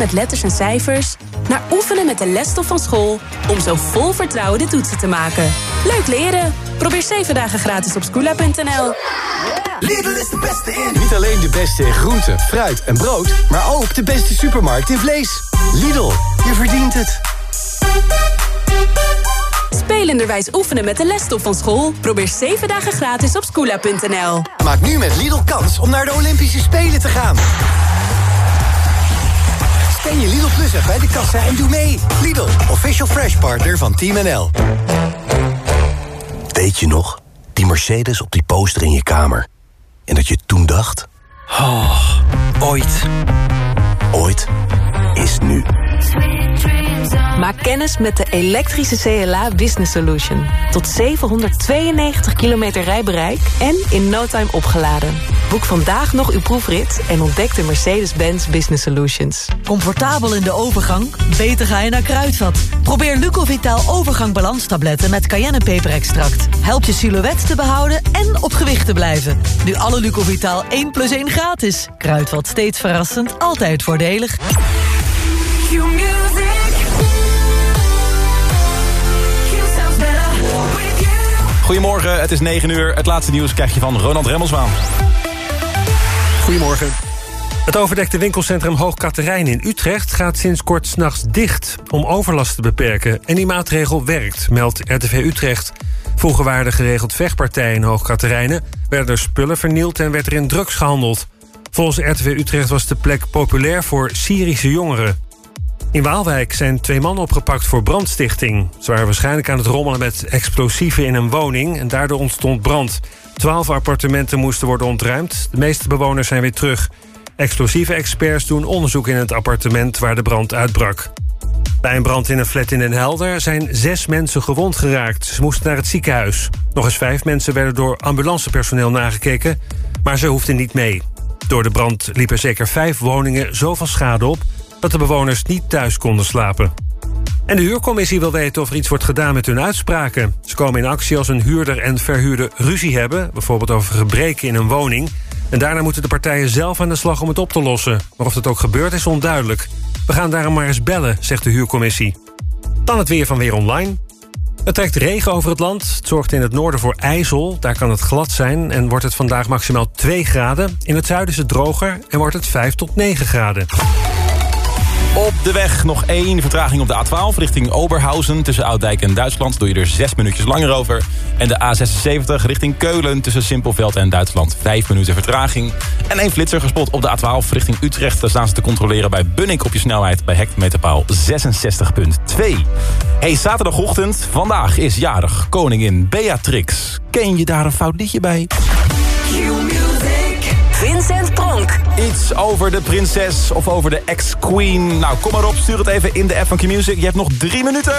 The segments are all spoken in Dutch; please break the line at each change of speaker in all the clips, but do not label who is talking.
met letters en cijfers... naar oefenen met de lesstof van school... om zo vol vertrouwen de toetsen te maken. Leuk leren. Probeer 7 dagen gratis op scoola.nl.
Lidl is de beste in. Niet alleen de beste in groente, fruit en brood... maar ook de beste supermarkt in vlees. Lidl, je verdient het.
Spelenderwijs oefenen met de lesstof van school? Probeer 7 dagen gratis op scoola.nl.
Maak nu met Lidl kans om naar de Olympische Spelen te gaan. Scan je Lidl Plus bij de kassa en doe mee. Lidl, official fresh partner van Team NL.
Weet je nog? Die Mercedes op die poster in je kamer. En dat je toen dacht...
Oh, ooit.
Ooit is nu.
Maak kennis met de elektrische CLA Business Solution. Tot 792 kilometer rijbereik en in no time opgeladen. Boek vandaag nog uw proefrit en ontdek de Mercedes-Benz Business Solutions.
Comfortabel in de overgang? Beter ga je naar Kruidvat. Probeer Lucovitaal overgang balanstabletten met cayennepeperextract. Helpt je silhouet te behouden en op gewicht te blijven. Nu alle Lucovitaal 1 plus 1 gratis. Kruidvat steeds verrassend, altijd voordelig.
Goedemorgen, het is 9 uur. Het laatste nieuws krijg je van Ronald Remmelswaan.
Goedemorgen. Het overdekte winkelcentrum Hoog Katerijn in Utrecht gaat sinds kort s'nachts dicht om overlast te beperken. En die maatregel werkt, meldt RTV Utrecht. Vroeger waren er geregeld vechtpartijen in Hoog Katerijnen, werden er spullen vernield en werd er in drugs gehandeld. Volgens RTV Utrecht was de plek populair voor Syrische jongeren. In Waalwijk zijn twee mannen opgepakt voor brandstichting. Ze waren waarschijnlijk aan het rommelen met explosieven in een woning... en daardoor ontstond brand. Twaalf appartementen moesten worden ontruimd. De meeste bewoners zijn weer terug. Explosieve experts doen onderzoek in het appartement waar de brand uitbrak. Bij een brand in een flat in Den Helder zijn zes mensen gewond geraakt. Ze moesten naar het ziekenhuis. Nog eens vijf mensen werden door ambulancepersoneel nagekeken... maar ze hoefden niet mee. Door de brand liepen zeker vijf woningen zoveel schade op dat de bewoners niet thuis konden slapen. En de huurcommissie wil weten of er iets wordt gedaan met hun uitspraken. Ze komen in actie als een huurder en verhuurder ruzie hebben... bijvoorbeeld over gebreken in een woning... en daarna moeten de partijen zelf aan de slag om het op te lossen. Maar of dat ook gebeurt is onduidelijk. We gaan daarom maar eens bellen, zegt de huurcommissie. Dan het weer van Weer Online. Het trekt regen over het land. Het zorgt in het noorden voor ijzel. Daar kan het glad zijn en wordt het vandaag maximaal 2 graden. In het zuiden is het droger en wordt het 5 tot 9 graden.
Op de weg nog één vertraging op de A12 richting Oberhausen. Tussen Ouddijk en Duitsland doe je er zes minuutjes langer over. En de A76 richting Keulen tussen Simpelveld en Duitsland. Vijf minuten vertraging. En één flitser gespot op de A12 richting Utrecht. Daar staan ze te controleren bij Bunnik op je snelheid bij hectometerpaal 66.2. Hey, zaterdagochtend. Vandaag is jarig koningin Beatrix. Ken je daar een fout liedje bij?
Vincent
Iets over de prinses of over de ex-queen. Nou, kom maar op, stuur het even in de app van Q-Music. Je hebt nog drie minuten.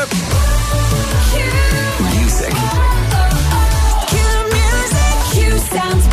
Music.
sounds better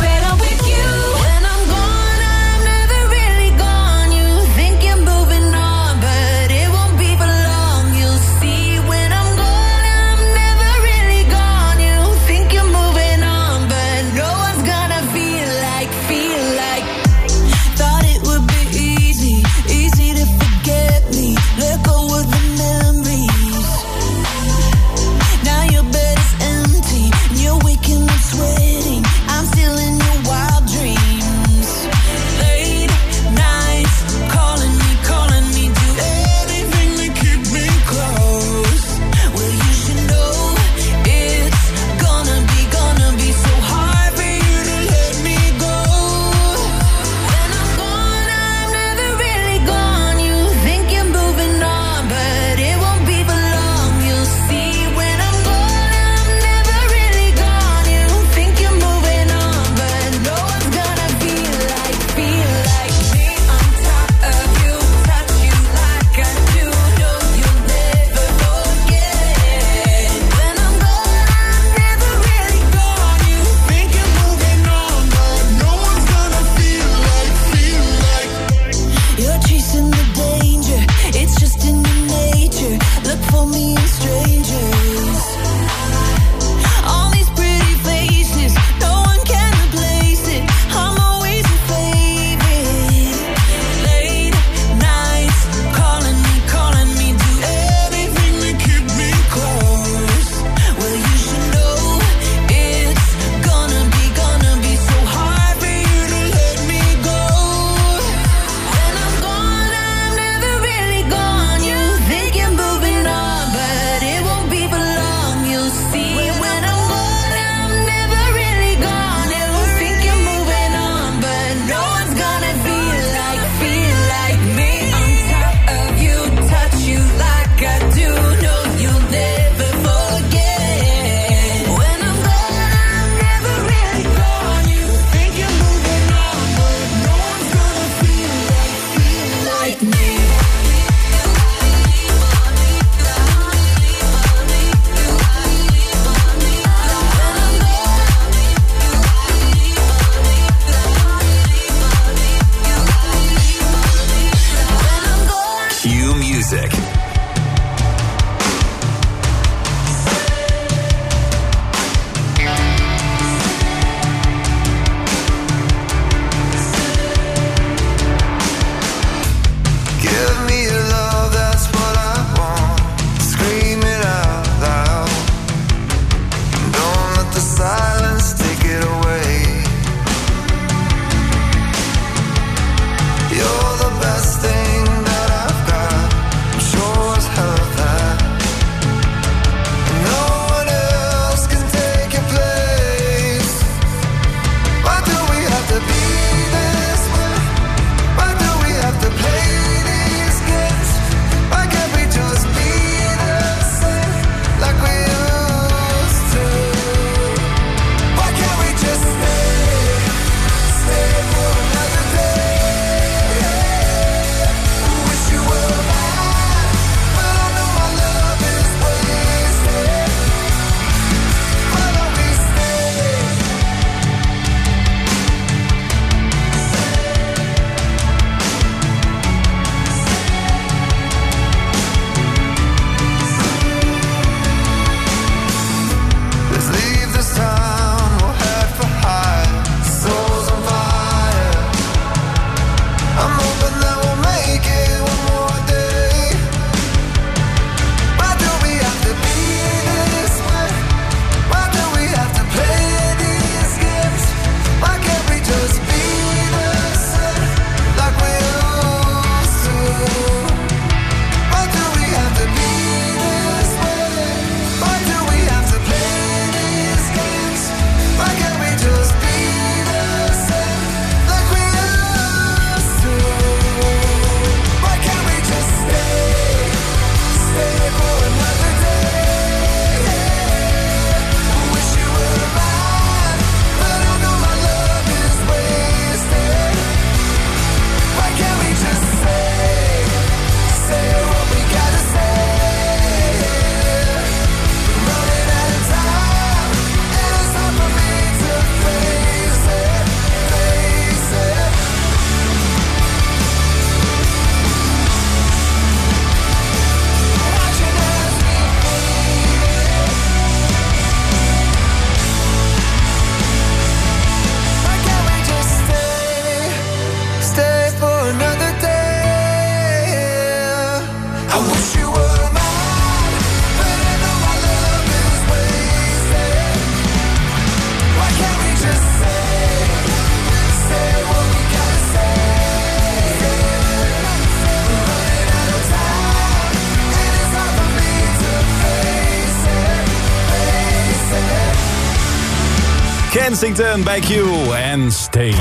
Kensington bij Q en Stay.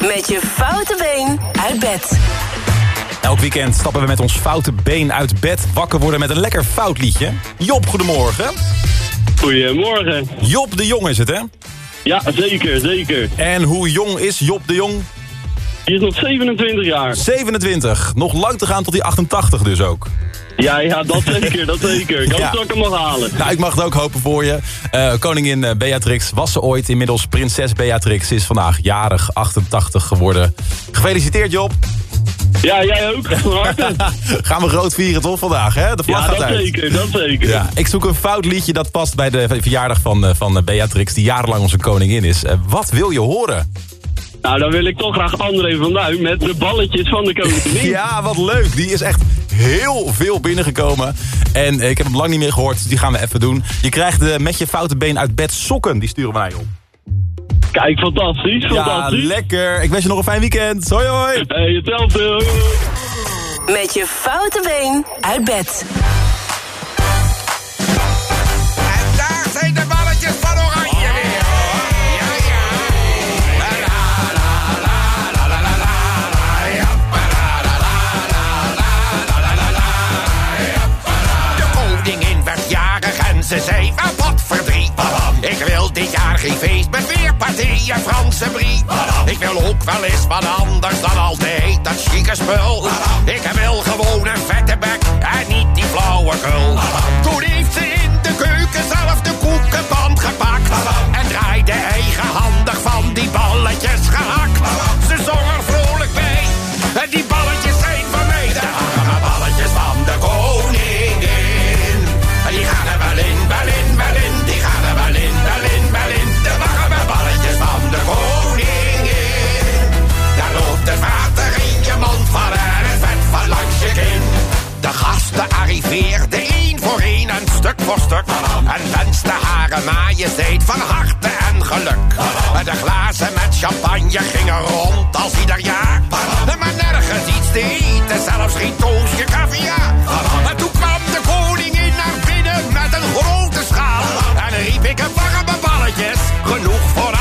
Met je foute been uit bed.
Elk weekend stappen we met ons foute been uit bed. Wakker worden met een lekker fout liedje. Job, goedemorgen.
Goedemorgen.
Job de Jong is het, hè?
Ja, zeker, zeker.
En hoe jong is Job de Jong?
Die is nog 27 jaar.
27. Nog lang te gaan tot die 88 dus ook.
Ja, ja, dat zeker, dat zeker. Ik hoop
Ja.
dat ik hem mag halen.
Nou, ik mag het ook hopen voor je. Eh, koningin eh, Beatrix was ze ooit. Inmiddels prinses Beatrix is vandaag jarig, 88 geworden. Gefeliciteerd Job.
Ja, jij ook. Van harte.
Gaan we groot vieren toch vandaag, hè? De vlag
Ja,
gaat
dat
uit.
zeker, dat zeker.
Ja, ik zoek een fout liedje dat past bij de verjaardag van, eh, van Beatrix... die jarenlang onze koningin is. Wat wil je horen?
Nou, dan wil ik toch graag André van Duin met de balletjes van de koningin.
Ja, wat leuk. Die is echt heel veel binnengekomen. En eh, ik heb hem lang niet meer gehoord, dus die gaan we even doen. Je krijgt de met je foute been uit bed sokken. Die sturen we naar je op.
Kijk, fantastisch,
Ja,
fantastisch.
lekker. Ik wens je nog een fijn weekend. Hoi, hoi.
Hey, hetzelfde.
Met je foute been uit bed.
Ze zei, ah, wat verdriet. Ik wil dit jaar geen feest met weer partijen Franse brie. Ik wil ook wel eens wat anders dan altijd dat chique spul. Ik wil gewoon een vette bek en niet die flauwekul. Toen heeft ze in de keuken zelf de koekenpan gepakt. En draaide eigenhandig van en wens de haren, je van harte en geluk. De glazen met champagne gingen rond als ieder jaar. Maar nergens iets te eten, zelfs geen toosje caviar. En toen kwam de koningin naar binnen met een grote schaal. En riep ik een warme balletjes, genoeg voor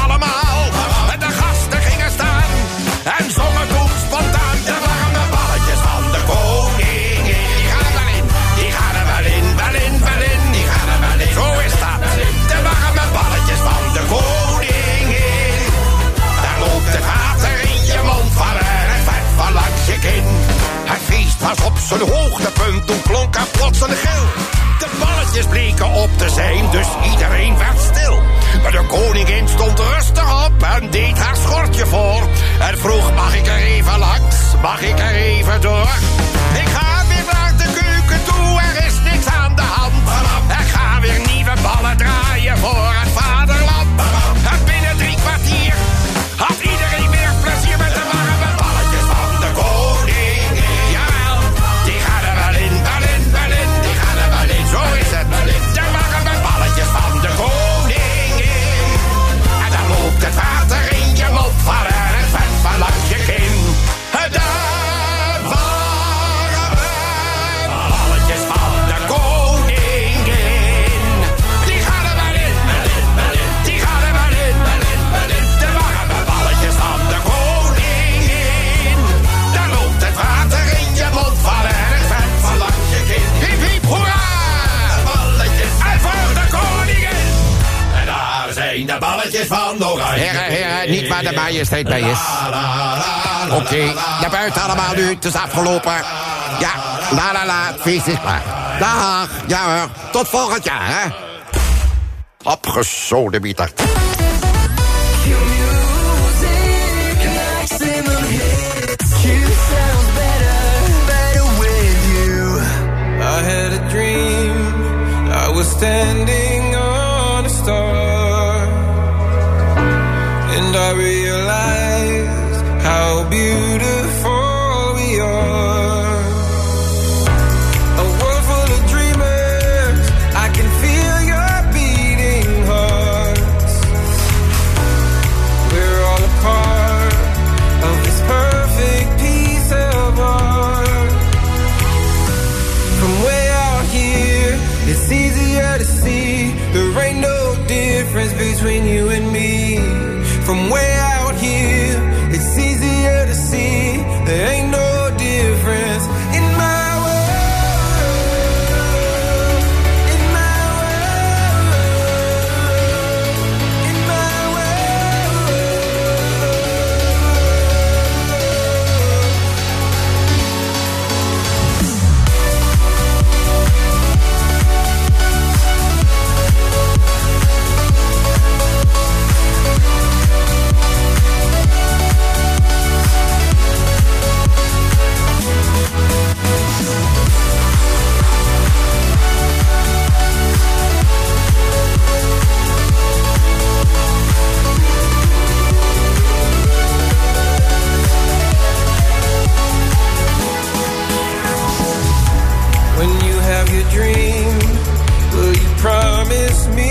Zijn hoogtepunt toen klonk er plots een gil. De balletjes bleken op te zijn, dus iedereen werd stil. Maar de koningin stond rustig op en deed haar schortje voor. En vroeg, mag ik er even langs? Mag ik er even door? Ik ga weer naar de keuken toe, er is niks aan de hand. Ik ga weer nieuwe ballen draaien voor het vader. Van Oranje. Heren, heren, niet waar de majesteit bij is. Oké, okay. naar buiten allemaal nu, het is afgelopen. Ja, la la la, feest is klaar. Dag, ja hoor, tot volgend jaar, hè.
Opgesodemieter. standing dream? Will you promise me?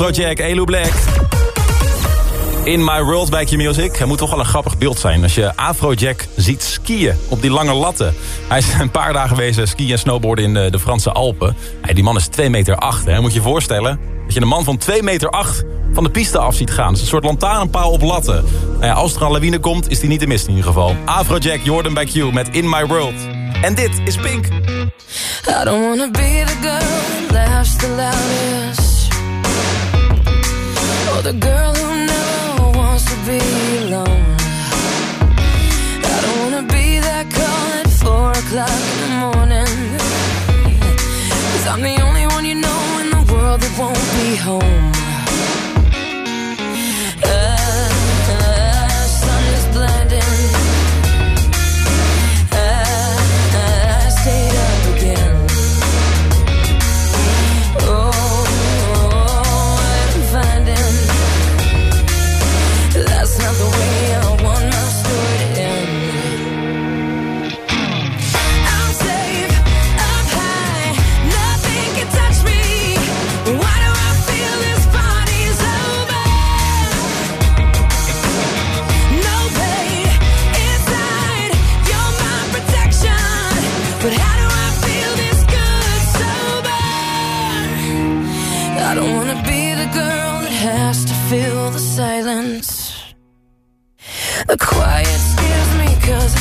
Afrojack, Elu Black. In My World bij Q-Music. Het moet toch wel een grappig beeld zijn als je Afrojack ziet skiën op die lange latten. Hij is een paar dagen geweest eh, skiën en snowboarden in de, de Franse Alpen. Die man is 2 meter 8, hè. moet je je voorstellen. Dat je een man van 2 meter 8 van de piste af ziet gaan. Het is een soort lantaarnpaal op latten. Nou ja, als er een lawine komt, is die niet te mist in ieder geval. Afrojack, Jordan bij Q met In My World. En dit is Pink.
I don't wanna be the girl that laughs the loudest. The girl who never wants to be alone. I don't wanna be that call at four o'clock in the I'm the only one you know in the world that won't be home.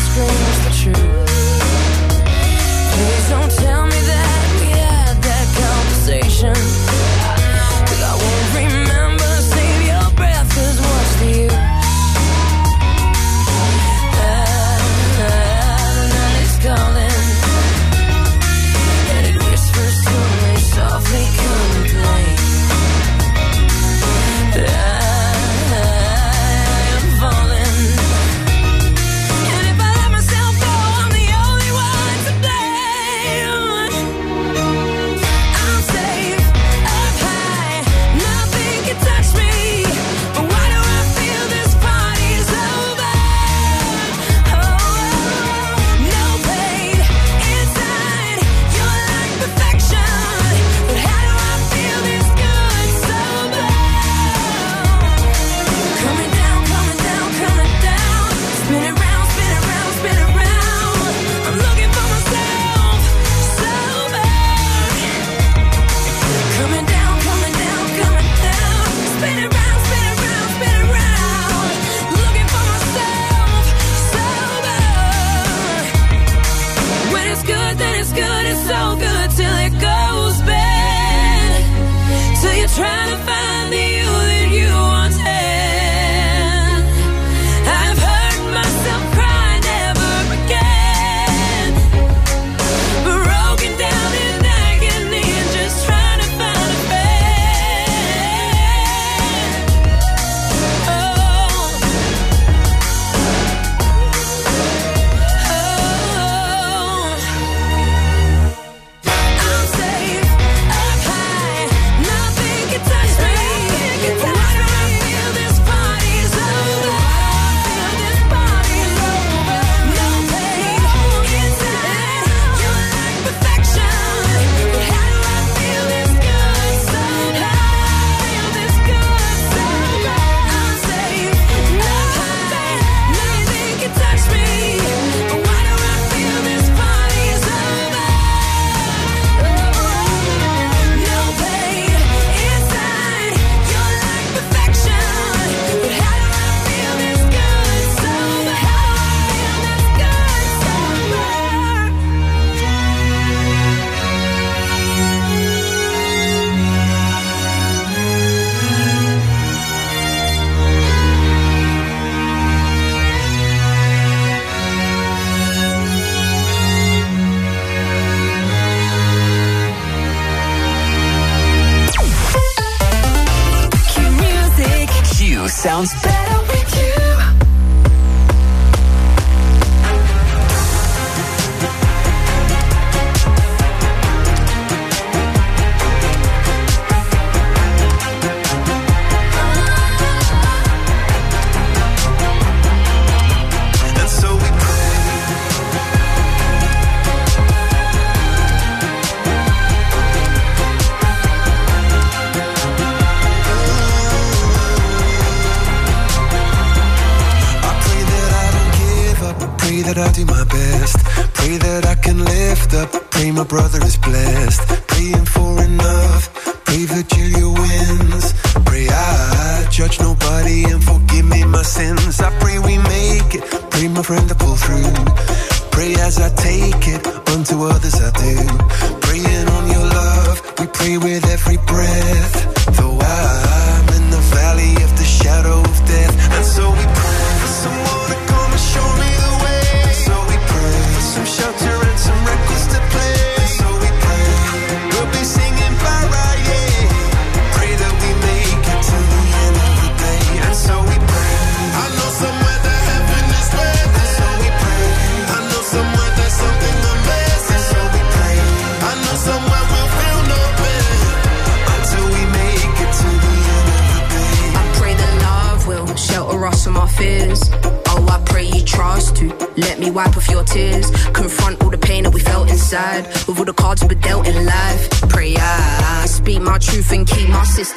screams the truth.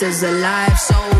Sisters alive. So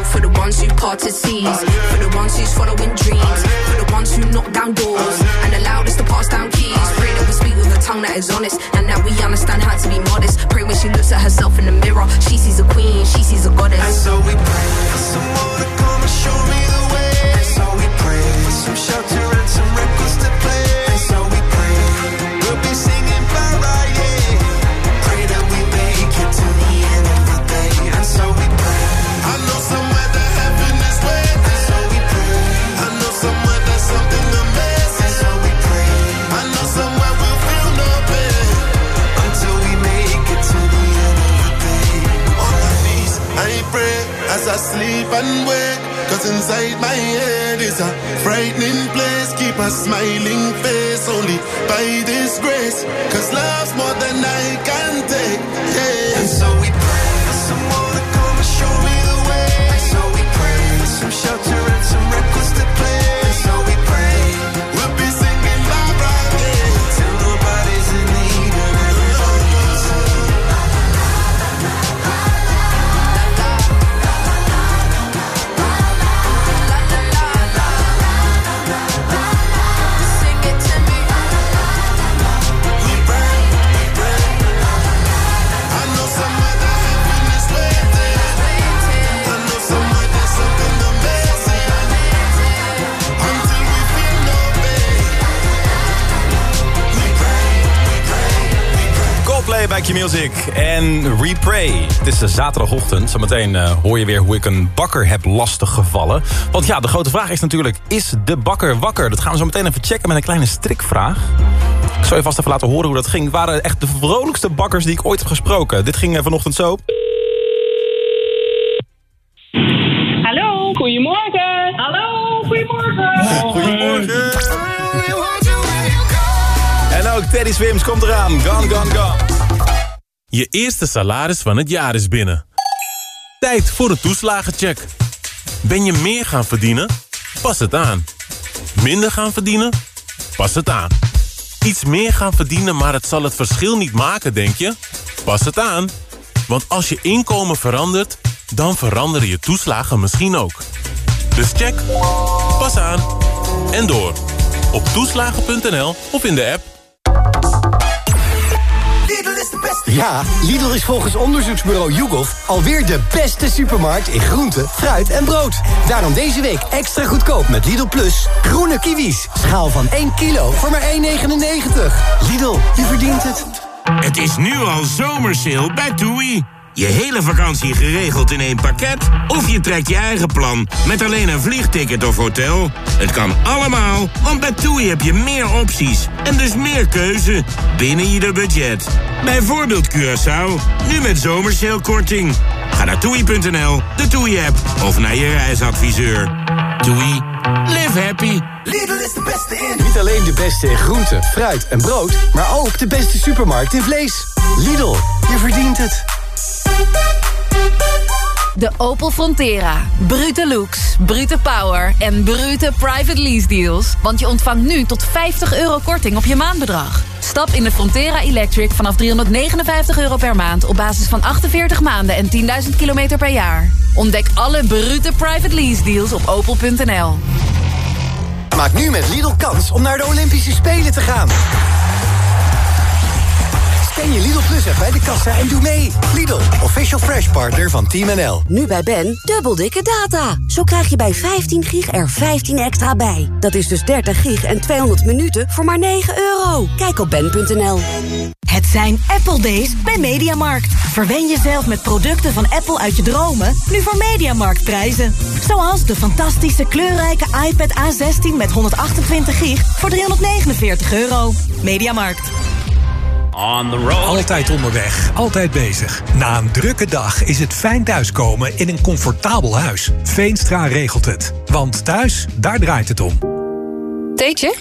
Q-Music en Repray. Het is de zaterdagochtend. Zometeen eh, hoor je weer hoe ik een bakker heb lastig gevallen. Want ja, de grote vraag is natuurlijk... is de bakker wakker? Dat gaan we zo meteen even checken met een kleine strikvraag. Ik zal je vast even laten horen hoe dat ging. Het waren echt de vrolijkste bakkers die ik ooit heb gesproken. Dit ging eh, vanochtend zo.
Hallo, goedemorgen. Hallo, goedemorgen.
Goedemorgen. En ook Teddy Swims komt eraan. Gone, gone, gone.
Je eerste salaris van het jaar is binnen. Tijd voor een toeslagencheck. Ben je meer gaan verdienen? Pas het aan. Minder gaan verdienen? Pas het aan. Iets meer gaan verdienen, maar het zal het verschil niet maken, denk je? Pas het aan. Want als je inkomen verandert, dan veranderen je toeslagen misschien ook. Dus check, pas aan en door. Op toeslagen.nl of in de app.
Ja, Lidl is volgens onderzoeksbureau YouGov alweer de beste supermarkt in groente, fruit en brood. Daarom deze week extra goedkoop met Lidl Plus. Groene kiwis, schaal van 1 kilo voor maar 1,99. Lidl, je verdient het.
Het is nu al zomersale bij TUI. Je hele vakantie geregeld in één pakket? Of je trekt je eigen plan met alleen een vliegticket of hotel? Het kan allemaal, want bij TUI heb je meer opties en dus meer keuze binnen je budget. Bijvoorbeeld Curaçao, nu met zomersalekorting. Ga naar toei.nl, de TUI-app of naar je reisadviseur. TUI, live happy.
Lidl is de beste in. Niet alleen de beste in groente, fruit en brood, maar ook de beste supermarkt in vlees. Lidl, je verdient het.
De Opel Frontera. Brute looks, brute power en brute private lease deals. Want je ontvangt nu tot 50 euro korting op je maandbedrag. Stap in de Frontera Electric vanaf 359 euro per maand... op basis van 48 maanden en 10.000 kilometer per jaar. Ontdek alle brute private lease deals op opel.nl.
Maak nu met Lidl kans om naar de Olympische Spelen te gaan. Scan je Lidl Plus app bij de kassa en doe mee. Lidl, official fresh partner van Team NL.
Nu bij Ben, dubbel dikke data. Zo krijg je bij 15 gig er 15 extra bij. Dat is dus 30 gig en 200 minuten voor maar 9 euro. Kijk op ben.nl.
Het zijn Apple Days bij Mediamarkt. Verwen jezelf met producten van Apple uit je dromen, nu voor Mediamarkt prijzen. Zoals de fantastische kleurrijke iPad A16 met 128 gig voor 349 euro. Mediamarkt.
Altijd onderweg, altijd bezig. Na een drukke dag is het fijn thuiskomen in een comfortabel huis. Veenstra regelt het. Want thuis, daar draait het om.
Theetje?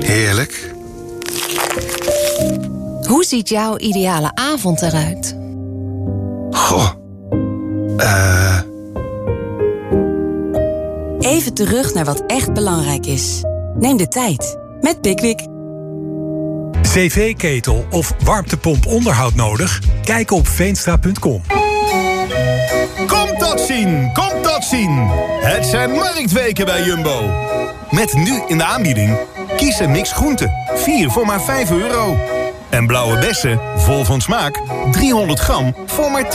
Heerlijk.
Hoe ziet jouw ideale avond eruit?
Goh. Eh...
Even terug naar wat echt belangrijk is. Neem de tijd met Pickwick.
CV-ketel of warmtepomp onderhoud nodig? Kijk op veenstra.com.
Komt dat zien, komt dat zien. Het zijn marktweken bij Jumbo. Met nu in de aanbieding kies een mix groenten. 4 voor maar 5 euro. En blauwe bessen, vol van smaak, 300 gram voor maar 2,50.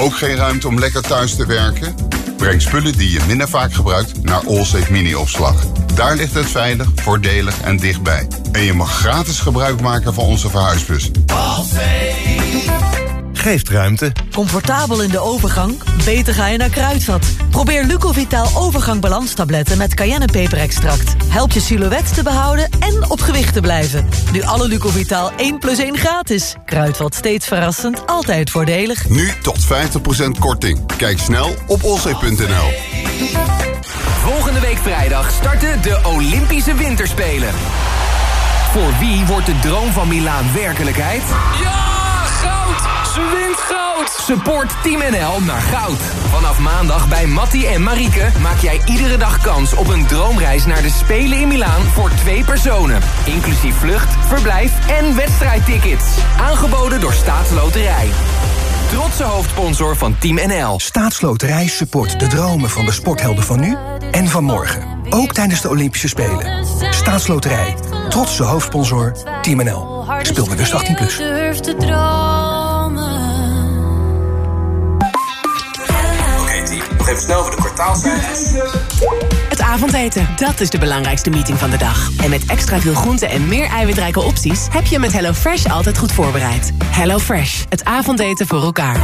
Ook geen ruimte om lekker thuis te werken? Breng spullen die je minder vaak gebruikt naar Allsafe Mini-opslag. Daar ligt het veilig, voordelig en dichtbij. En je mag gratis gebruik maken van onze verhuisbus.
Geeft ruimte.
Comfortabel in de overgang? Beter ga je naar Kruidvat. Probeer Lucovitaal overgang balanstabletten met cayennepeperextract. Helpt je silhouet te behouden en op gewicht te blijven. Nu alle Lucovitaal 1 plus 1 gratis. Kruidvat steeds verrassend, altijd voordelig.
Nu tot 50% korting. Kijk snel op allsafe.nl.
Volgende week vrijdag starten de Olympische Winterspelen. Voor wie wordt de droom van Milaan werkelijkheid? Ja! Ze wint goud! Support Team NL naar goud. Vanaf maandag bij Mattie en Marieke maak jij iedere dag kans op een droomreis naar de Spelen in Milaan voor twee personen. Inclusief vlucht, verblijf en wedstrijdtickets. Aangeboden door Staatsloterij. Trotse hoofdsponsor van Team NL.
Staatsloterij support de dromen van de sporthelden van nu en van morgen. Ook tijdens de Olympische Spelen. Staatsloterij. Trotse hoofdsponsor Team NL. Speel bewust 18+. Plus.
Even snel voor de kwartaalcijfers.
Het avondeten, dat is de belangrijkste meeting van de dag. En met extra veel groenten en meer eiwitrijke opties... heb je met HelloFresh altijd goed voorbereid. HelloFresh, het avondeten voor elkaar.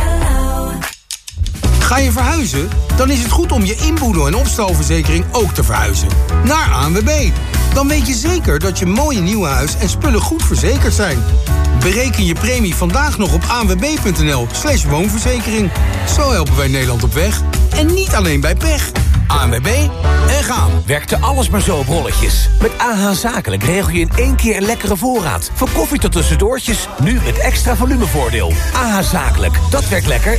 Ga je verhuizen? Dan is het goed om je inboedel- en opstalverzekering ook te verhuizen. Naar ANWB. Dan weet je zeker dat je mooie nieuwe huis en spullen goed verzekerd zijn. Bereken je premie vandaag nog op anwb.nl slash woonverzekering. Zo helpen wij Nederland op weg. En niet alleen bij pech. ANWB en gaan.
Werkte alles maar zo op rolletjes. Met AH Zakelijk regel je in één keer een lekkere voorraad. Van koffie tot tussendoortjes, nu met extra volumevoordeel. AH Zakelijk, dat werkt lekker.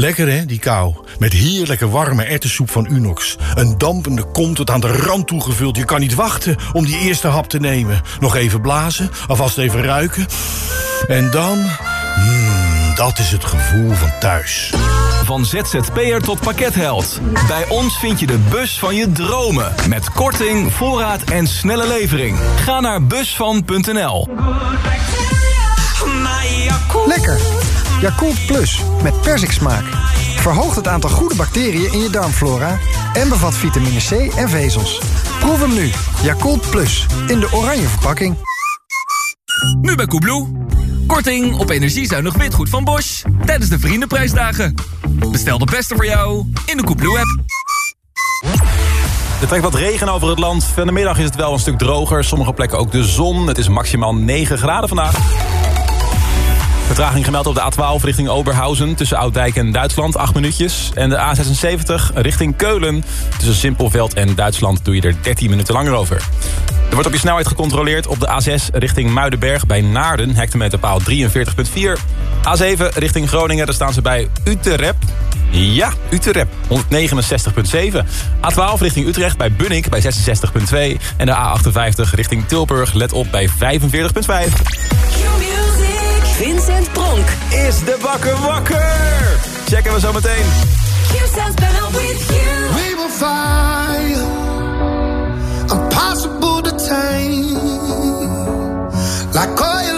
Lekker hè, die kou. Met heerlijke warme erwtensoep van Unox. Een dampende kom tot aan de rand toegevuld. Je kan niet wachten om die eerste hap te nemen. Nog even blazen, alvast even ruiken. En dan... Mmm, dat is het gevoel van thuis.
Van ZZP'er tot pakketheld. Bij ons vind je de bus van je dromen. Met korting, voorraad en snelle levering. Ga naar busvan.nl.
Lekker. Yakult Plus met persiksmaak. Verhoogt het aantal goede bacteriën in je darmflora en bevat vitamine C en vezels. Proef hem nu. Yakult Plus in de oranje verpakking.
Nu bij Koebloe. Korting op energiezuinig witgoed van Bosch. Tijdens de Vriendenprijsdagen. Bestel de beste voor jou in de Koebloe-app.
Er trekt wat regen over het land. Van de middag is het wel een stuk droger. Sommige plekken ook de zon. Het is maximaal 9 graden vandaag. Vertraging gemeld op de A12 richting Oberhausen tussen Ouddijk en Duitsland, 8 minuutjes. En de A76 richting Keulen tussen Simpelveld en Duitsland doe je er 13 minuten langer over. Er wordt op je snelheid gecontroleerd op de A6 richting Muidenberg bij Naarden, hectometerpaal 43.4. A7 richting Groningen, daar staan ze bij Utrep. Ja, Utrep. 169.7. A12 richting Utrecht bij Bunnik bij 66.2. En de A58 richting Tilburg, let op bij 45.5.
Vincent Pronk.
Is de bakker wakker? Checken we zo meteen.
We will find impossible to tame. Like oil.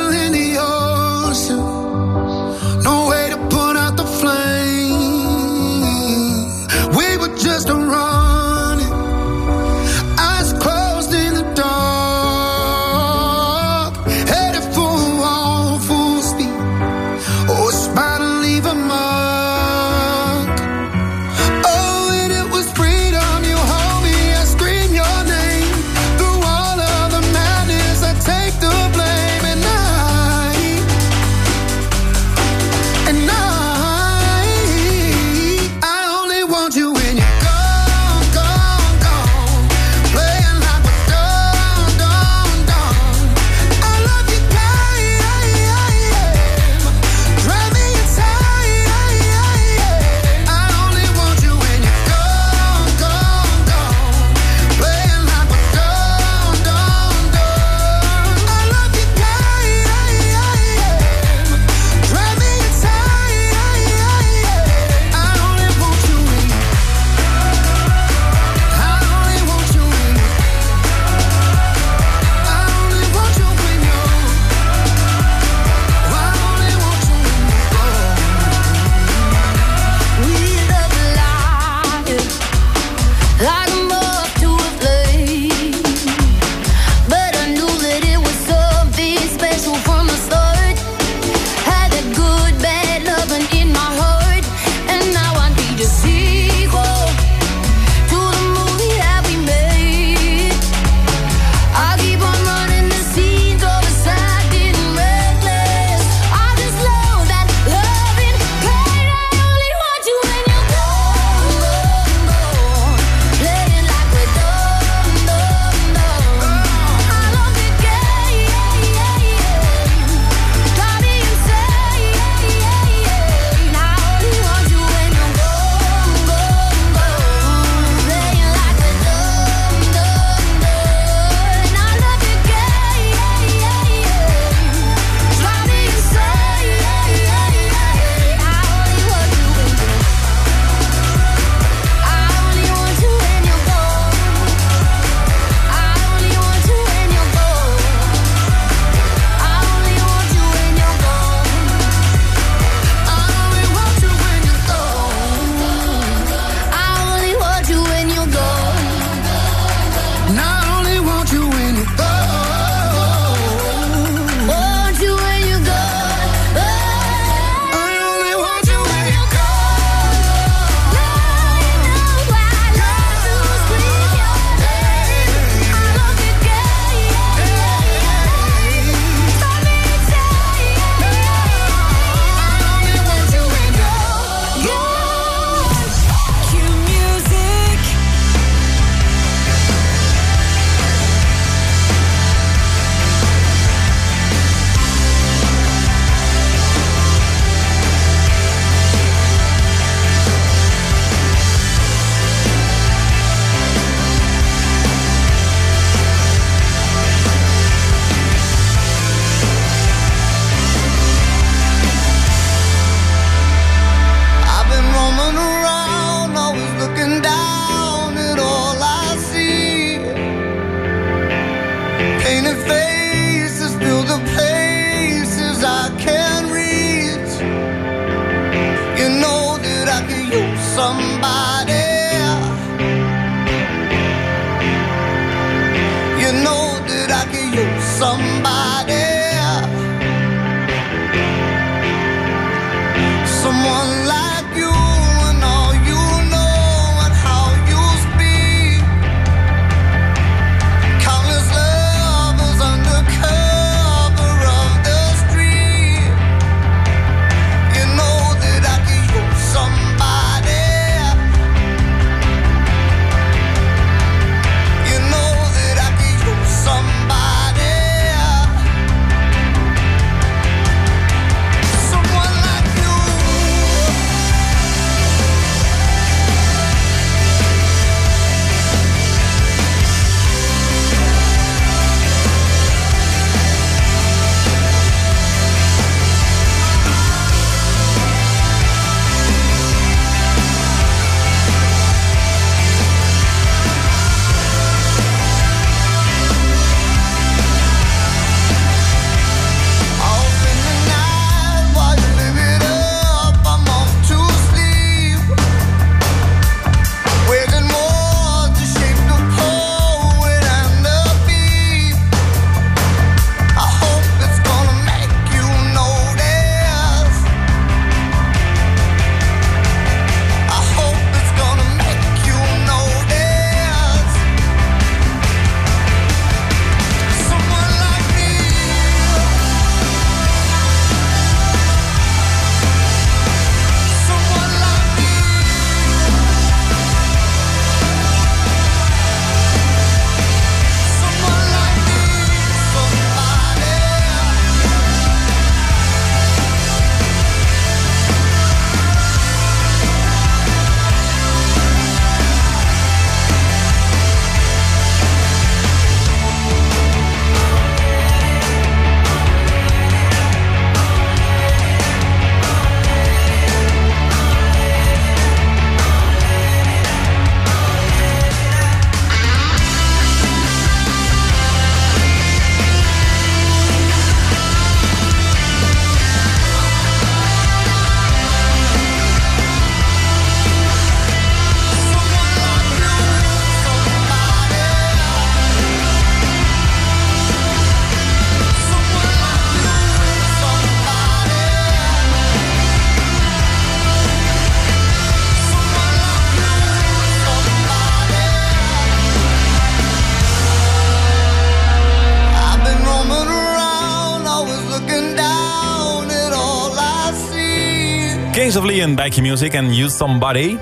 Kings of Leon bij Q-Music en You Somebody.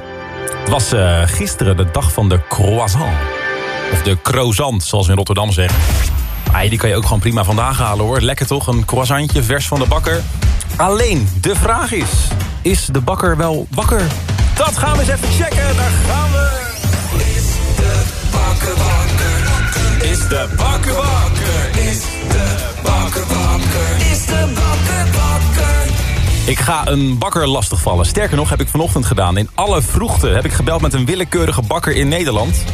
Het was eh, gisteren de dag van de croissant. Of de croissant, zoals we in Rotterdam zeggen. Die kan je ook gewoon prima vandaag halen hoor. Lekker toch, een croissantje vers van de bakker. Alleen, de vraag is, is de bakker wel wakker? Dat gaan we eens even checken, daar gaan we. Is de bakker wakker? Is de bakker wakker? Is Ik ga een bakker lastigvallen. Sterker nog, heb ik vanochtend gedaan. In alle vroegte heb ik gebeld met een willekeurige bakker in Nederland.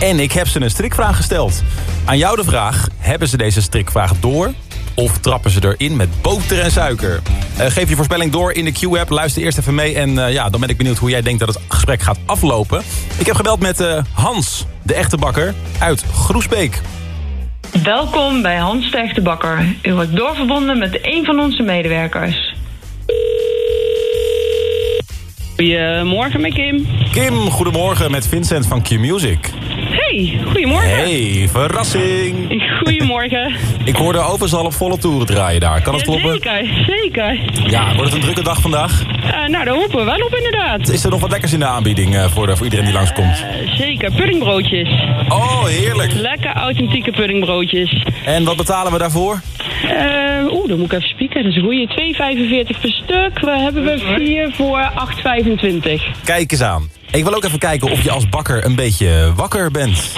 En ik heb ze een strikvraag gesteld. Aan jou de vraag, hebben ze deze strikvraag door? Of trappen ze erin met boter en suiker? Eh, geef je voorspelling door in de Q-app. Luister eerst even mee. En eh, ja, dan ben ik benieuwd hoe jij denkt dat het gesprek gaat aflopen. Ik heb gebeld met eh, Hans, de echte bakker, uit Groesbeek.
Welkom bij Hans de Echte Bakker. U wordt doorverbonden met een van onze medewerkers. Goedemorgen met Kim.
Kim, goedemorgen met Vincent van Q-Music.
Hey, goedemorgen.
Hey, verrassing.
Goedemorgen.
Ik hoorde overal op volle toeren draaien daar. Kan het kloppen?
Zeker, zeker.
Ja, wordt het een drukke dag vandaag?
Eh, nou, daar hopen we wel op inderdaad.
Is er nog wat lekkers in de aanbieding eh, voor, de, voor iedereen die langskomt?
Eh, zeker, puddingbroodjes.
Oh, heerlijk.
Lekker authentieke puddingbroodjes.
En wat betalen we daarvoor?
Eh, Oeh, dan moet ik even spieken. Dat is een goeie. 2,45 per stuk. We hebben we vier voor 8,25.
Kijk eens aan. Ik wil ook even kijken of je als bakker een beetje wakker bent.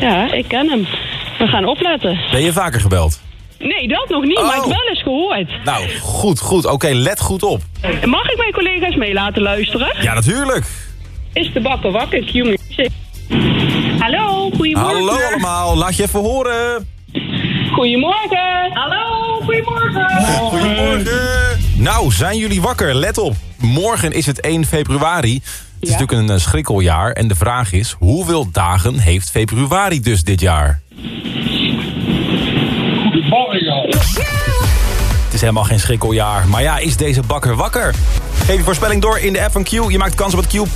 Ja, ik ken hem. We gaan opletten.
Ben je vaker gebeld?
Nee, dat nog niet, maar ik heb wel eens gehoord.
Nou, goed, goed. Oké, let goed op.
Mag ik mijn collega's mee laten luisteren?
Ja, natuurlijk.
Is de bakker wakker? Q-music. Hallo, goedemorgen.
Hallo allemaal, laat je even horen.
Goedemorgen. Hallo, goedemorgen.
Goedemorgen. Nou, zijn jullie wakker? Let op. Morgen is het 1 februari. Het is natuurlijk een eh, schrikkeljaar. En de vraag is, hoeveel dagen heeft februari dus dit jaar? Het is helemaal geen schrikkeljaar. Maar ja, is deze bakker wakker? Geef je voorspelling door in de app van Q. Je maakt kans op het Q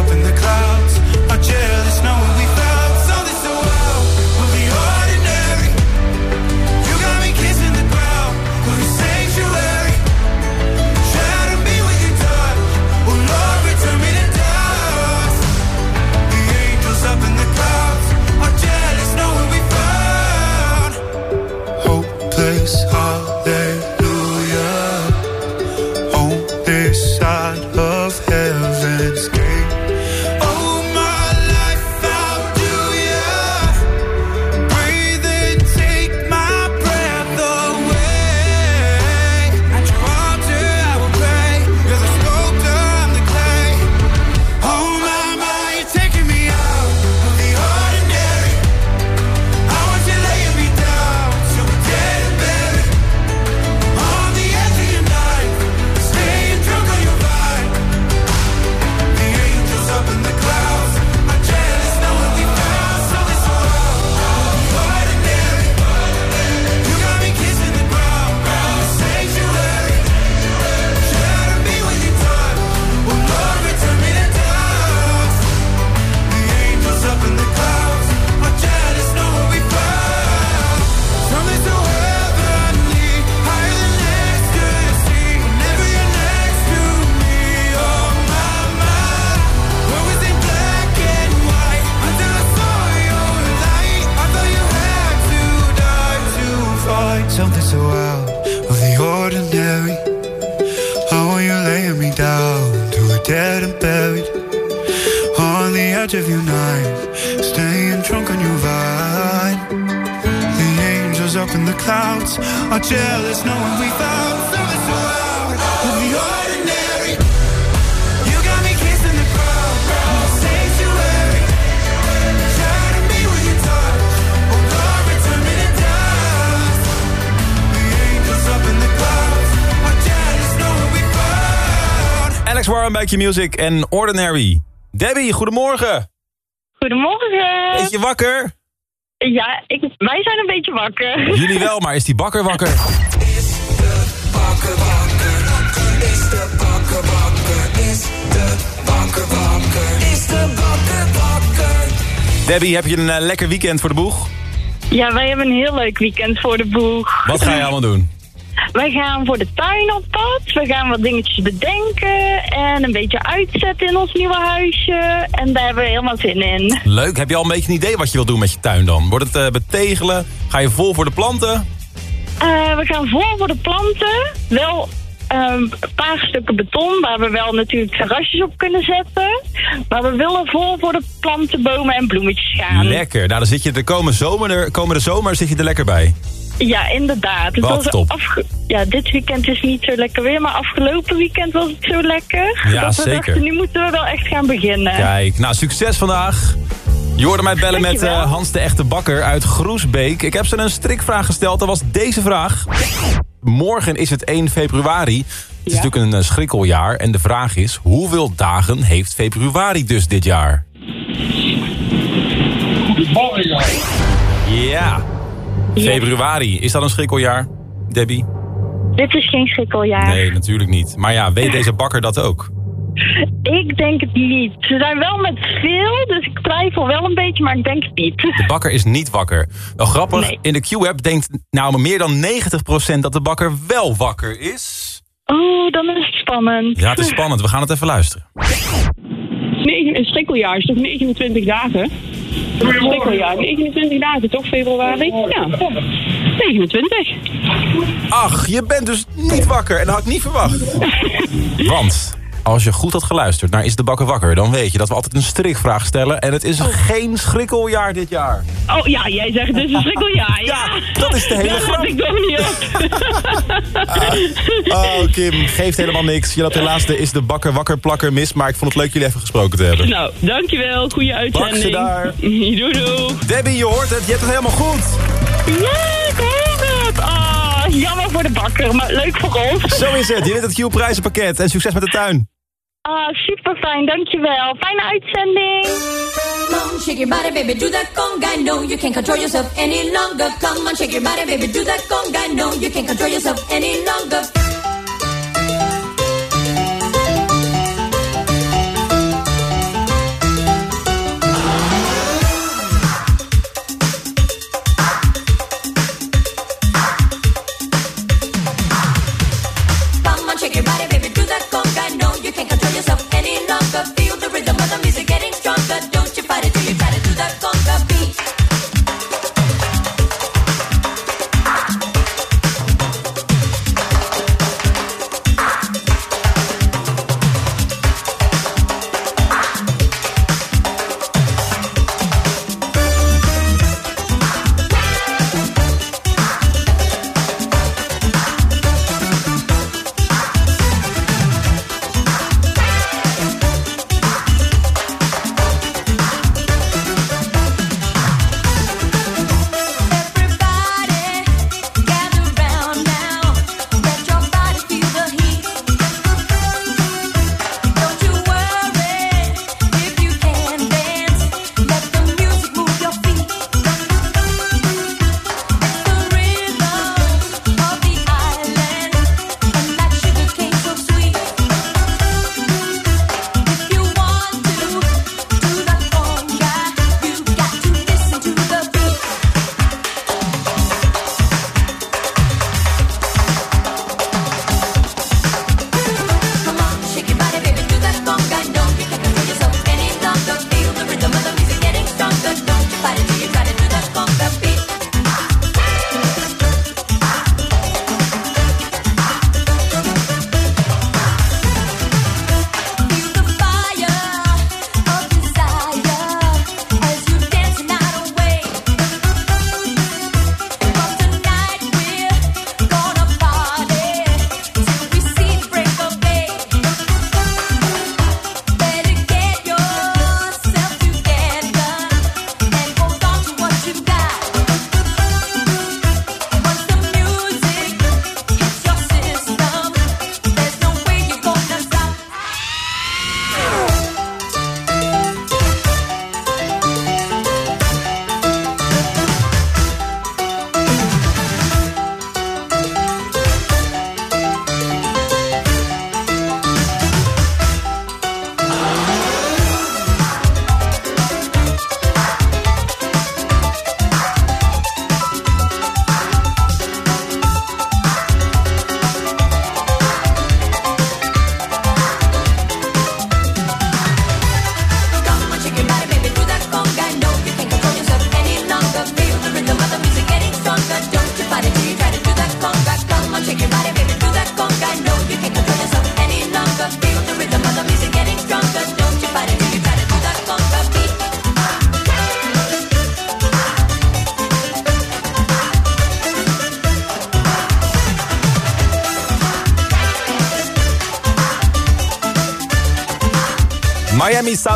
up in the clouds up in the clouds are jealous knowing we found something so out of the ordinary. You got me kissing the ground, sanctuary. Shatter me with your touch, oh Lord, return me to dust. The angels up in the clouds are jealous knowing we found.
Alex Warren bij Q-Music en Ordinary. Debbie, goedemorgen.
Goedemorgen.
Beetje wakker?
Ja, ik, wij zijn een beetje wakker.
Jullie wel, maar is die bakker wakker?
Bakker, bakker, is de bakker, bakker, is de bakker, bakker, is de bakker, bakker.
Debbie, heb je een eh, lekker weekend voor de boeg?
Ja, wij hebben een heel leuk weekend voor de boeg.
Wat ga je allemaal doen?
Wij gaan voor de tuin op pad. We gaan wat dingetjes bedenken. En een beetje uitzetten in ons nieuwe huisje. En daar hebben we helemaal zin in.
Leuk. Heb je al een beetje een idee wat je wil doen met je tuin dan? Wordt het eh, betegelen? Ga je vol voor de planten?
Eh, we gaan vol voor de planten. Wel ehm, een paar stukken beton waar we wel natuurlijk terrasjes op kunnen zetten. Maar we willen vol voor de planten, bomen en bloemetjes gaan.
Lekker. Nou, dan zit je de komende zomer, er- komende zomer zit je er lekker bij.
Ja, inderdaad. Het
Wat
was
top.
afge- ja, dit weekend is niet zo lekker weer, maar afgelopen weekend was het zo lekker.
Ja,
dat we
zeker.
dachten, nu moeten we wel echt gaan beginnen.
Kijk, nou, succes vandaag. Je hoorde mij bellen met eh, Hans de Echte Bakker uit Groesbeek. Ik heb ze een strikvraag gesteld. Dat was deze vraag. Morgen is het 1 februari. Het is natuurlijk een eh, schrikkeljaar. En de vraag is, hoeveel dagen heeft februari dus dit jaar? Ja. Februari. Is dat een schrikkeljaar, Debbie?
Dit is geen schrikkeljaar.
Nee, natuurlijk niet. Maar ja, weet deze bakker dat ook?
Ik denk het niet. Ze zijn wel met veel, dus ik twijfel wel een beetje, maar ik denk het niet.
De bakker is niet wakker. Wel grappig, in de Q-app denkt nou meer dan 90% dat de bakker wel wakker is.
Oh, dan is het spannend.
Ja, het is spannend. We gaan het even luisteren.
Negen, een schrikkeljaar is toch 29 dagen? Een schrikkeljaar, 29 dagen toch, februari? Ja, 29.
Ach, je bent dus niet wakker en dat had ik niet verwacht. Want Als je goed had geluisterd naar Is de Bakker Wakker... dan weet je dat we altijd een strikvraag stellen. En het is geen schrikkeljaar dit jaar.
Oh ja, jij zegt dus een schrikkeljaar. Ja,
dat is de hele
Daar
grap.
ik toch niet op.
Oh, Kim, geeft helemaal niks. Je had helaas de Is de Bakker Wakker plakker mis... maar ik vond het leuk jullie even gesproken te hebben.
Nou, dankjewel. Goeie uitzending.
Bak ze daar.
doei doei.
Debbie, je hoort het. Je hebt het helemaal goed.
Ja, ik hoor het. Ah, jammer voor de bakker, maar leuk voor ons.
Zo is het. Je wint het Q-prijzenpakket. En succes met de tuin.
Ah, super fijn, dankjewel. Fijne uitzending.
Come on, shake your body, baby, do that conga. No, you can't control yourself any longer. Come on, shake your body, baby, do that conga. No, you can't control yourself any longer.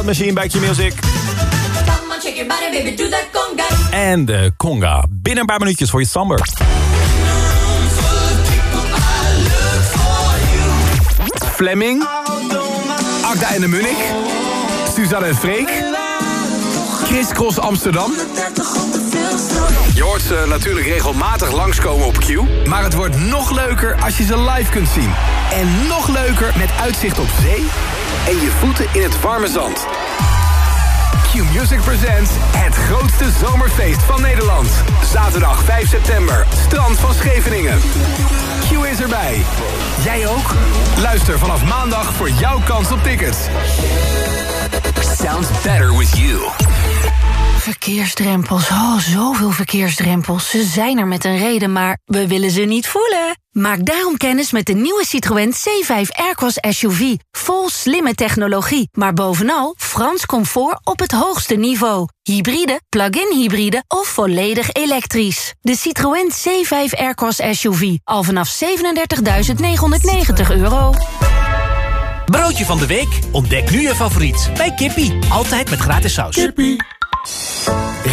Machine
shake your conga.
En de conga. Binnen een paar minuutjes voor je Samber.
Fleming. Agda en de Munnik. Suzanne en Freek. Chris Cross Amsterdam. Je hoort ze natuurlijk regelmatig langskomen op Q. Maar het wordt nog leuker als je ze live kunt zien. En nog leuker met uitzicht op zee en je voeten in het warme zand. Q Music Presents het grootste zomerfeest van Nederland. Zaterdag 5 september, strand van Scheveningen. Q is erbij. Jij ook? Luister vanaf maandag voor jouw kans op tickets. Sounds better with you.
Verkeersdrempels, oh, zoveel verkeersdrempels. Ze zijn er met een reden, maar we willen ze niet voelen. Maak daarom kennis met de nieuwe Citroën C5 Aircross SUV. Vol slimme technologie, maar bovenal Frans comfort op het hoogste niveau. Hybride, plug-in hybride of volledig elektrisch. De Citroën C5 Aircross SUV, al vanaf 37.990 euro.
Broodje van de week? Ontdek nu je favoriet bij Kippie. Altijd met gratis saus. Kippie.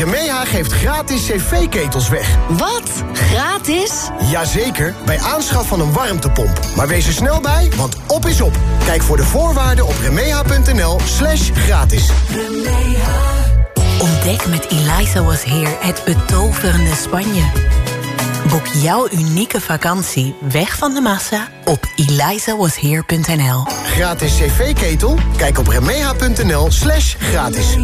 Remeha geeft gratis cv-ketels weg.
Wat? Gratis?
Jazeker, bij aanschaf van een warmtepomp. Maar wees er snel bij, want op is op. Kijk voor de voorwaarden op remeha.nl slash gratis.
Ontdek met Eliza Was Here het betoverende Spanje. Boek jouw unieke vakantie weg van de massa op elizawasheer.nl.
Gratis cv-ketel? Kijk op remeha.nl slash gratis.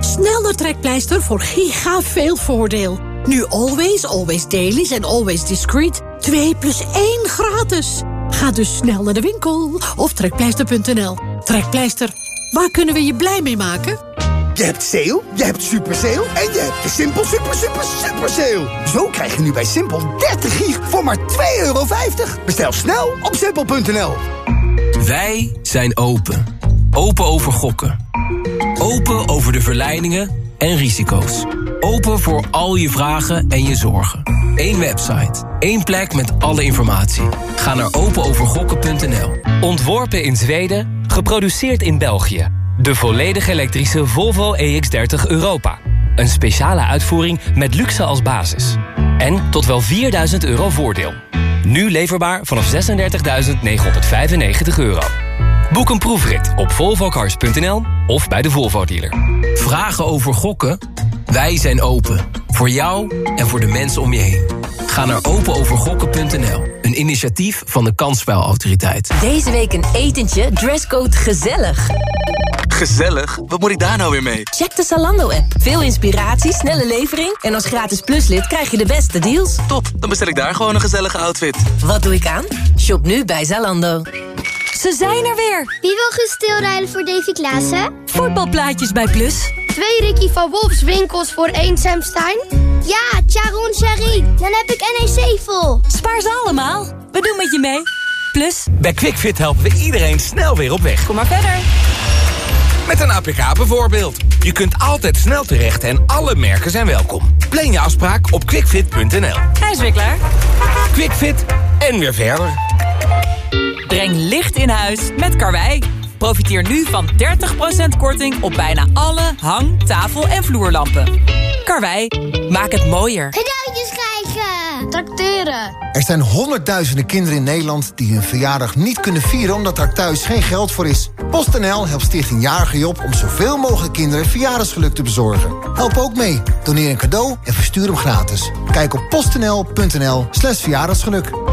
Snel naar Trekpleister voor giga veel voordeel. Nu Always, Always Dailies en Always Discreet. 2 plus 1 gratis. Ga dus snel naar de winkel of trekpleister.nl. Trekpleister, waar kunnen we je blij mee maken?
Je hebt sale, je hebt super sale en je hebt de Simpel super super super sale. Zo krijg je nu bij Simpel 30 gig voor maar 2,50 euro. Bestel snel op simpel.nl.
Wij zijn open. Open over gokken. Open over de verleidingen en risico's. Open voor al je vragen en je zorgen. Eén website. één plek met alle informatie. Ga naar openovergokken.nl.
Ontworpen in Zweden, geproduceerd in België. De volledig elektrische Volvo EX30 Europa. Een speciale uitvoering met luxe als basis. En tot wel 4000 euro voordeel. Nu leverbaar vanaf 36.995 euro. Boek een proefrit op volvocars.nl of bij de Volvo dealer.
Vragen over gokken? Wij zijn open. Voor jou en voor de mensen om je heen. Ga naar openovergokken.nl. Een initiatief van de Kansspelautoriteit.
Deze week een etentje, dresscode gezellig.
Gezellig? Wat moet ik daar nou weer mee?
Check de Zalando-app. Veel inspiratie, snelle levering... en als gratis pluslid krijg je de beste deals.
Top, dan bestel ik daar gewoon een gezellige outfit.
Wat doe ik aan? Shop nu bij Zalando. Ze zijn er weer!
Wie wil gaan stilrijden voor Davy Klaassen?
Voetbalplaatjes bij Plus.
Twee Ricky van Wolfs winkels voor één Sam Stein? Ja, Charon Sherry. Dan heb ik NEC vol.
Spaar ze allemaal. We doen met je mee. Plus.
Bij QuickFit helpen we iedereen snel weer op weg.
Kom maar verder.
Met een APK bijvoorbeeld. Je kunt altijd snel terecht en alle merken zijn welkom. Plan je afspraak op quickfit.nl.
Hij is weer klaar.
QuickFit en weer verder.
Breng licht in huis met Karwei. Profiteer nu van 30% korting op bijna alle hang-, tafel- en vloerlampen. Karwei, maak het mooier.
Cadeautjes krijgen. Tracteren.
Er zijn honderdduizenden kinderen in Nederland die hun verjaardag niet kunnen vieren omdat daar thuis geen geld voor is. PostNL helpt Stichting Jarige Job om zoveel mogelijk kinderen verjaardagsgeluk te bezorgen. Help ook mee. Doneer een cadeau en verstuur hem gratis. Kijk op postnl.nl slash verjaardagsgeluk.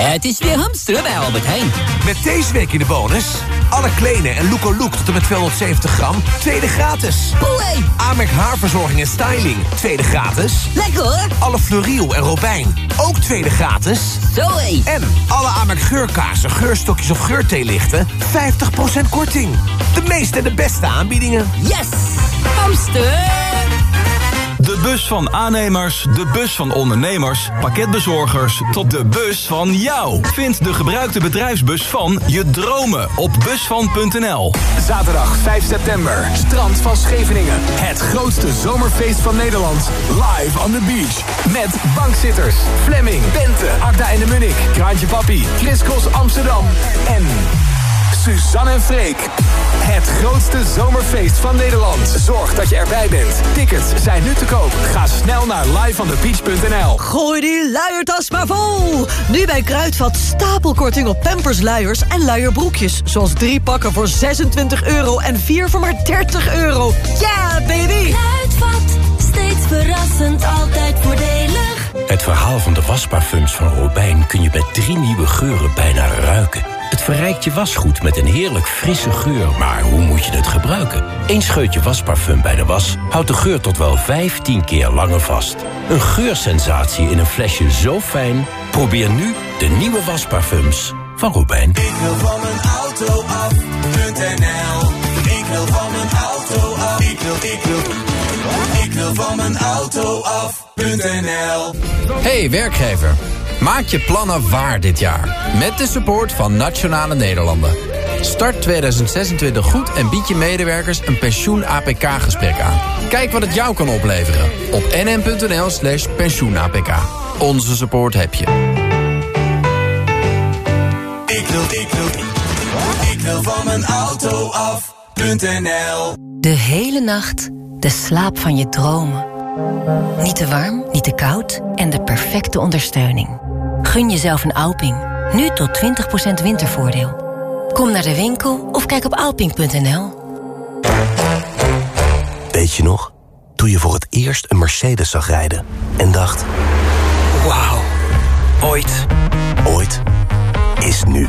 Het is weer hamsteren bij Albert Heijn.
Met deze week in de bonus... alle kleine en Luco Look tot en met 270 gram, tweede gratis.
Boei!
Amerk haarverzorging en styling, tweede gratis.
Lekker hoor!
Alle Fleuriel en Robijn, ook tweede gratis.
Zoé!
En alle Amerk geurkaarsen, geurstokjes of geurtheelichten, 50% korting. De meeste en de beste aanbiedingen.
Yes! Hamster!
De bus van aannemers, de bus van ondernemers, pakketbezorgers tot de bus van jou. Vind de gebruikte bedrijfsbus van je dromen op busvan.nl.
Zaterdag 5 september, strand van Scheveningen. Het grootste zomerfeest van Nederland. Live on the beach. Met bankzitters, Fleming, Bente, Agda en de Munnik, Kraantje Papi, Chris Amsterdam en Suzanne en Freek. Het grootste zomerfeest van Nederland. Zorg dat je erbij bent. Tickets zijn nu te koop. Ga snel naar liveonthebeach.nl.
Gooi die luiertas maar vol! Nu bij Kruidvat stapelkorting op Pampers luiers en luierbroekjes. Zoals drie pakken voor 26 euro en vier voor maar 30 euro. Ja, baby!
Kruidvat, steeds verrassend, altijd voordelig.
Het verhaal van de wasparfums van Robijn kun je met drie nieuwe geuren bijna ruiken. Het verrijkt je wasgoed met een heerlijk frisse geur, maar hoe moet je het gebruiken? Eén scheutje wasparfum bij de was houdt de geur tot wel 15 keer langer vast. Een geursensatie in een flesje zo fijn? Probeer nu de nieuwe wasparfums van Robijn.
Ik wil van wil van mijn auto af. Ik wil, ik wil, ik wil van mijn auto af.
NL
Hey werkgever, maak je plannen waar dit jaar. Met de support van Nationale Nederlanden. Start 2026 goed en bied je medewerkers een pensioen-APK-gesprek aan. Kijk wat het jou kan opleveren op nm.nl slash pensioen-APK. Onze support heb je.
Ik wil, ik wil, ik wil van mijn auto af.nl
De hele nacht de slaap van je dromen. Niet te warm, niet te koud en de perfecte ondersteuning. Gun jezelf een Alping. Nu tot 20% wintervoordeel. Kom naar de winkel of kijk op alping.nl.
Weet je nog? Toen je voor het eerst een Mercedes zag rijden en dacht... Wauw, ooit. Ooit is nu.